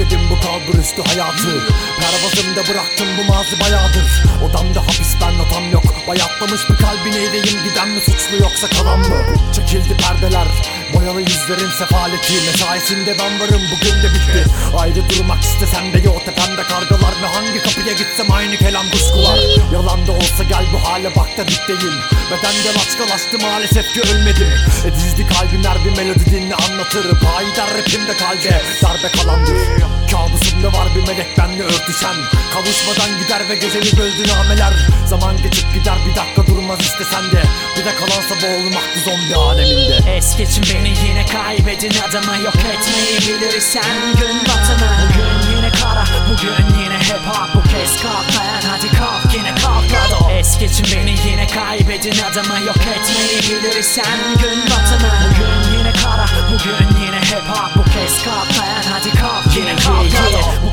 özledim bu kalbur üstü hayatı. Pervazımda bıraktım bu mazi bayağıdır. Odamda hapis ben notam yok. Bayatlamış bir kalbin eğreyim Giden mi suçlu yoksa kalan mı Çekildi perdeler Boyalı yüzlerin sefaleti. Mesaisinde ben varım bugün de bitti. Ayrı durmak istesem de yok tepemde kargalar. Ve hangi kapıya gitsem aynı kelam kuşkular. Yalan da olsa gel bu hale bak da dikteyim Bedende laçkalaştı maalesef ki ölmedim e dizdi kalbimler bir melodi dinle anlatır Payidar rapimde kalbe darbe kalandır. Kabusumda var bir melek benle örtüşen. Kavuşmadan gider ve gecemi böldü nameler Zaman geçip gider bir dakika durmaz istesen de. Bir de kalansa aleminde Es geçin beni. Yine kaybedin adamı yok etmeyi bilirsen gün batımı Bugün yine kara bugün yine hep hak bu kez kalkmayan hadi kalk yine kalk Lado Es geçin beni. Yine kaybedin adamı yok etmeyi bilirsen gün batımı Bugün yine kara bugün yine hep hak bu kez kalkmayan hadi kalk yine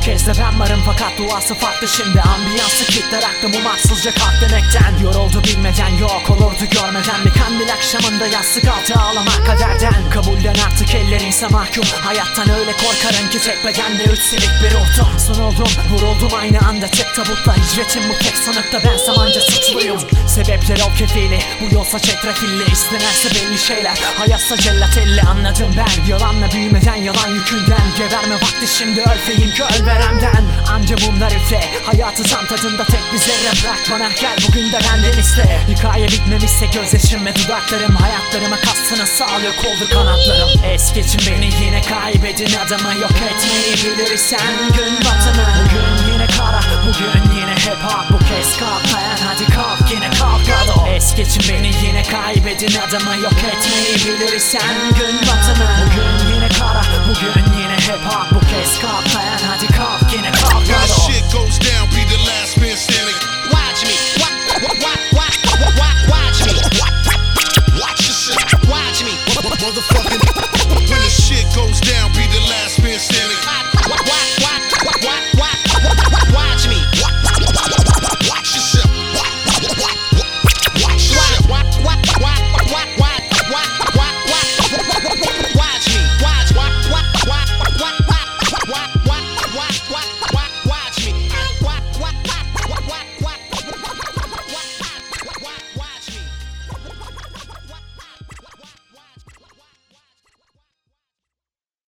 kez de ben varım fakat duası farklı. Şimdi Ambiyansı kitler aklım umarsızca kalk demekten. Yoruldu bilmeden yok olurdu görmeden. Bir kandil akşamında yastık altı ağlamak kaderden. Kabullen artık ellerin mahkum Hayattan öyle korkarım ki tek bedende üç silik bir ruhtum Sunuldum vuruldum aynı anda. Tek tabutla Hicretim bu tek sanıkta ben samanca suçluyum. Sebepler o kefili bu yolsa çetrefilli İstenirse belli şeyler hayatsa cellatelli anladım ben Yalanla büyümeden yalan yükünden. Geberme vakti şimdi ölfeyim ki öl veremden. Anca mumlar üfle hayatı tam tadında tek bir zerre bırak. Bana Gel bugün de benden iste. Hikaye bitmemişse gözyaşım ve dudaklarım Hayatlarıma kastını sağlıyor koldur kanatlarım. Es yine Kaybedin adamı yok etmeyi bilirsen gün batımı. Bugün yine kara bugün yine hep hak. Bu kez kalkmayan hadi kalk yine kalk Rado Es geçin beni yine kaybedin adamı yok etmeyi bilirsen gün batımı. Bugün yine kara bugün yine hep hak. Bu kez kalkmayan hadi kalk